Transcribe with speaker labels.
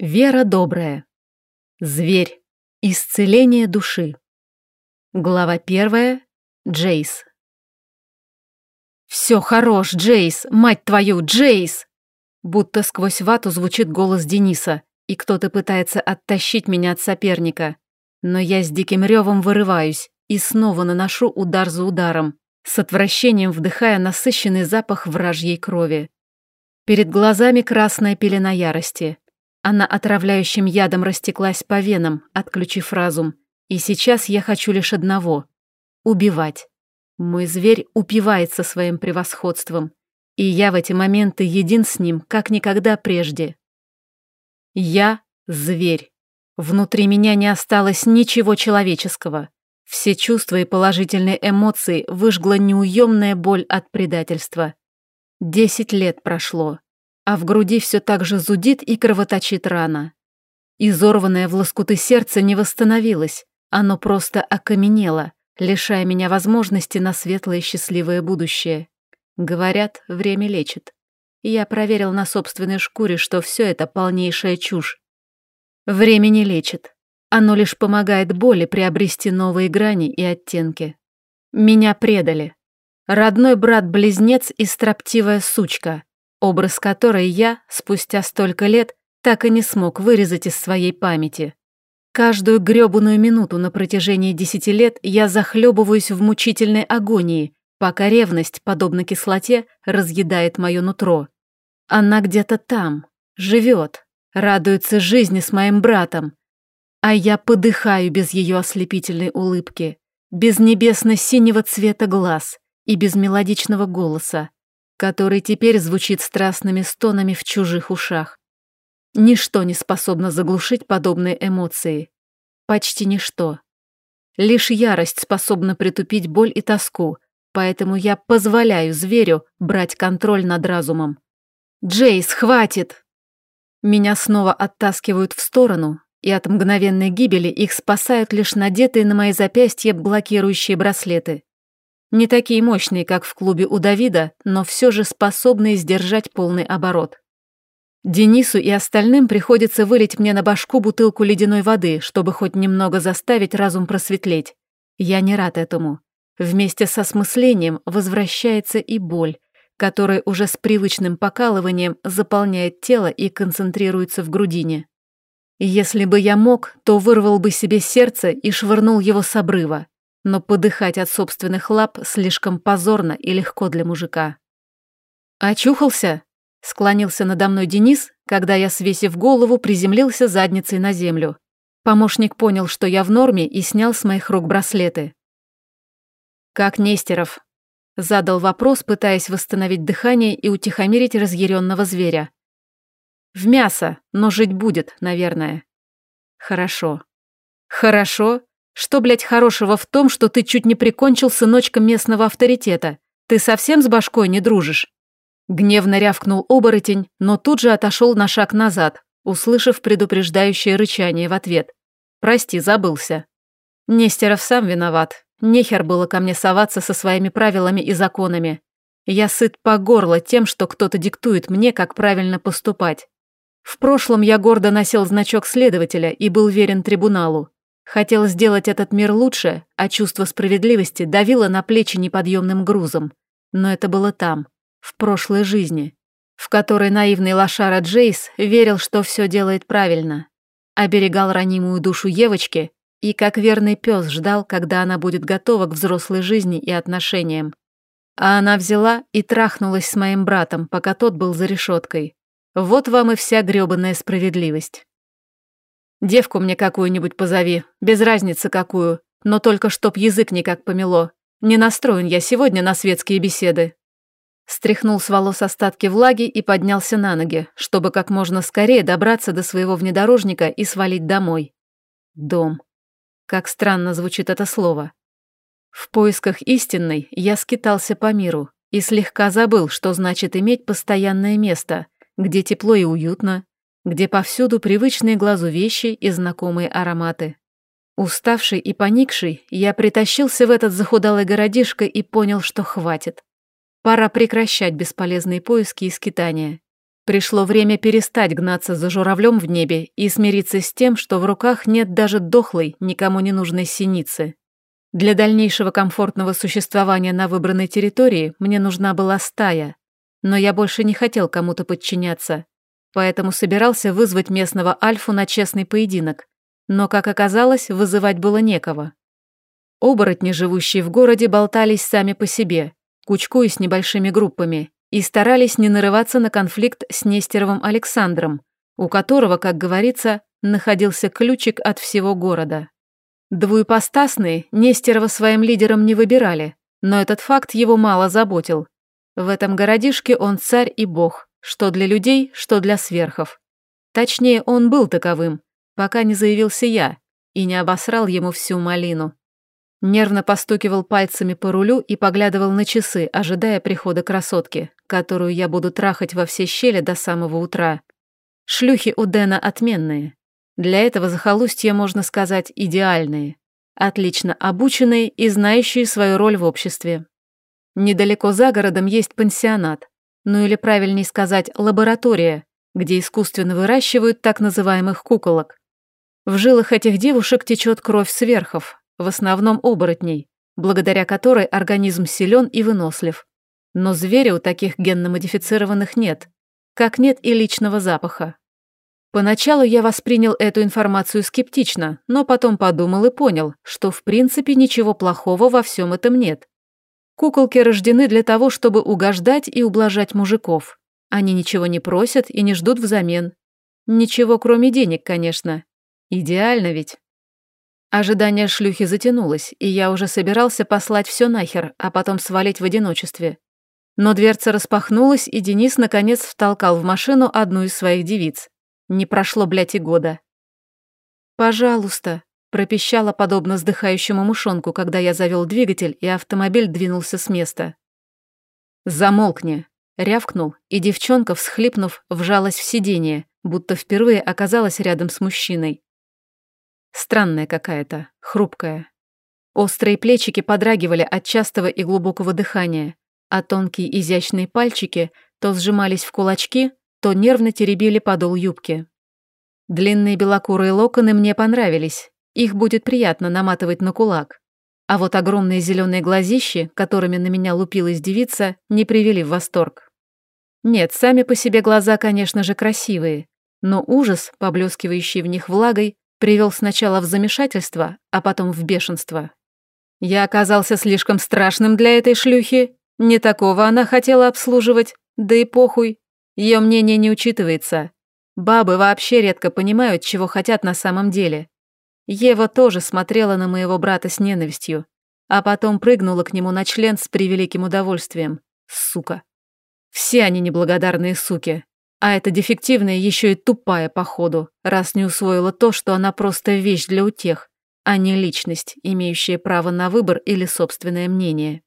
Speaker 1: Вера добрая. Зверь. Исцеление души. Глава первая. Джейс. «Все хорош, Джейс! Мать твою, Джейс!» Будто сквозь вату звучит голос Дениса, и кто-то пытается оттащить меня от соперника. Но я с диким ревом вырываюсь и снова наношу удар за ударом, с отвращением вдыхая насыщенный запах вражьей крови. Перед глазами красная пелена ярости. Она отравляющим ядом растеклась по венам, отключив разум. И сейчас я хочу лишь одного — убивать. Мой зверь упивается своим превосходством, и я в эти моменты един с ним, как никогда прежде. Я — зверь. Внутри меня не осталось ничего человеческого. Все чувства и положительные эмоции выжгла неуемная боль от предательства. Десять лет прошло, а в груди все так же зудит и кровоточит рана. Изорванное в лоскуты сердце не восстановилось, оно просто окаменело, лишая меня возможности на светлое счастливое будущее. Говорят, время лечит. Я проверил на собственной шкуре, что все это полнейшая чушь. Время не лечит. Оно лишь помогает боли приобрести новые грани и оттенки. Меня предали. Родной брат-близнец и строптивая сучка, образ которой я, спустя столько лет, так и не смог вырезать из своей памяти. Каждую грёбаную минуту на протяжении десяти лет я захлебываюсь в мучительной агонии, пока ревность, подобно кислоте, разъедает мое нутро. Она где-то там, живет, радуется жизни с моим братом, а я подыхаю без ее ослепительной улыбки, без небесно-синего цвета глаз, и без мелодичного голоса, который теперь звучит страстными стонами в чужих ушах. Ничто не способно заглушить подобные эмоции. Почти ничто. Лишь ярость способна притупить боль и тоску, поэтому я позволяю зверю брать контроль над разумом. «Джейс, хватит!» Меня снова оттаскивают в сторону, и от мгновенной гибели их спасают лишь надетые на мои запястья блокирующие браслеты. Не такие мощные, как в клубе у Давида, но все же способные сдержать полный оборот. Денису и остальным приходится вылить мне на башку бутылку ледяной воды, чтобы хоть немного заставить разум просветлеть. Я не рад этому. Вместе со осмыслением возвращается и боль, которая уже с привычным покалыванием заполняет тело и концентрируется в грудине. Если бы я мог, то вырвал бы себе сердце и швырнул его с обрыва но подыхать от собственных лап слишком позорно и легко для мужика. «Очухался?» — склонился надо мной Денис, когда я, свесив голову, приземлился задницей на землю. Помощник понял, что я в норме, и снял с моих рук браслеты. «Как Нестеров?» — задал вопрос, пытаясь восстановить дыхание и утихомирить разъяренного зверя. «В мясо, но жить будет, наверное». «Хорошо». «Хорошо? Что, блядь, хорошего в том, что ты чуть не прикончил сыночка местного авторитета? Ты совсем с башкой не дружишь?» Гневно рявкнул оборотень, но тут же отошел на шаг назад, услышав предупреждающее рычание в ответ. «Прости, забылся». Нестеров сам виноват. Нехер было ко мне соваться со своими правилами и законами. Я сыт по горло тем, что кто-то диктует мне, как правильно поступать. В прошлом я гордо носил значок следователя и был верен трибуналу. Хотел сделать этот мир лучше, а чувство справедливости давило на плечи неподъемным грузом. Но это было там, в прошлой жизни, в которой наивный лошара Джейс верил, что все делает правильно, оберегал ранимую душу Евочки и, как верный пес, ждал, когда она будет готова к взрослой жизни и отношениям. А она взяла и трахнулась с моим братом, пока тот был за решеткой. Вот вам и вся грёбаная справедливость. Девку мне какую-нибудь позови, без разницы какую, но только чтоб язык никак помело. Не настроен я сегодня на светские беседы». Стряхнул с волос остатки влаги и поднялся на ноги, чтобы как можно скорее добраться до своего внедорожника и свалить домой. Дом. Как странно звучит это слово. В поисках истинной я скитался по миру и слегка забыл, что значит иметь постоянное место, где тепло и уютно, где повсюду привычные глазу вещи и знакомые ароматы. Уставший и поникший, я притащился в этот захудалый городишко и понял, что хватит. Пора прекращать бесполезные поиски и скитания. Пришло время перестать гнаться за журавлем в небе и смириться с тем, что в руках нет даже дохлой, никому не нужной синицы. Для дальнейшего комфортного существования на выбранной территории мне нужна была стая, но я больше не хотел кому-то подчиняться, поэтому собирался вызвать местного альфу на честный поединок, но, как оказалось, вызывать было некого. Оборотни, живущие в городе, болтались сами по себе, кучкуясь небольшими группами, и старались не нарываться на конфликт с Нестеровым Александром, у которого, как говорится, находился ключик от всего города. Двуепостасные Нестерова своим лидером не выбирали, но этот факт его мало заботил. В этом городишке он царь и бог, что для людей, что для сверхов. Точнее, он был таковым, пока не заявился я и не обосрал ему всю малину. Нервно постукивал пальцами по рулю и поглядывал на часы, ожидая прихода красотки, которую я буду трахать во все щели до самого утра. Шлюхи у Дэна отменные. Для этого захолустья, можно сказать, идеальные. Отлично обученные и знающие свою роль в обществе. Недалеко за городом есть пансионат, ну или правильнее сказать, лаборатория, где искусственно выращивают так называемых куколок. В жилах этих девушек течет кровь сверхов, в основном оборотней, благодаря которой организм силен и вынослив. Но зверя у таких генно-модифицированных нет, как нет и личного запаха. Поначалу я воспринял эту информацию скептично, но потом подумал и понял, что в принципе ничего плохого во всем этом нет. Куколки рождены для того, чтобы угождать и ублажать мужиков. Они ничего не просят и не ждут взамен. Ничего, кроме денег, конечно. Идеально ведь. Ожидание шлюхи затянулось, и я уже собирался послать все нахер, а потом свалить в одиночестве. Но дверца распахнулась, и Денис наконец втолкал в машину одну из своих девиц. Не прошло, блядь, и года. «Пожалуйста», — пропищала подобно вздыхающему мушонку, когда я завел двигатель, и автомобиль двинулся с места. «Замолкни», — рявкнул, и девчонка, всхлипнув, вжалась в сиденье, будто впервые оказалась рядом с мужчиной. Странная какая-то, хрупкая. Острые плечики подрагивали от частого и глубокого дыхания, а тонкие изящные пальчики то сжимались в кулачки, то нервно теребили подол юбки. Длинные белокурые локоны мне понравились, их будет приятно наматывать на кулак. А вот огромные зеленые глазищи, которыми на меня лупилась девица, не привели в восторг. Нет, сами по себе глаза, конечно же, красивые, но ужас, поблескивающий в них влагой, Привел сначала в замешательство, а потом в бешенство. Я оказался слишком страшным для этой шлюхи. Не такого она хотела обслуживать, да и похуй. Ее мнение не учитывается. Бабы вообще редко понимают, чего хотят на самом деле. Ева тоже смотрела на моего брата с ненавистью, а потом прыгнула к нему на член с превеликим удовольствием. Сука. Все они неблагодарные суки. А эта дефективная еще и тупая, походу, раз не усвоила то, что она просто вещь для утех, а не личность, имеющая право на выбор или собственное мнение.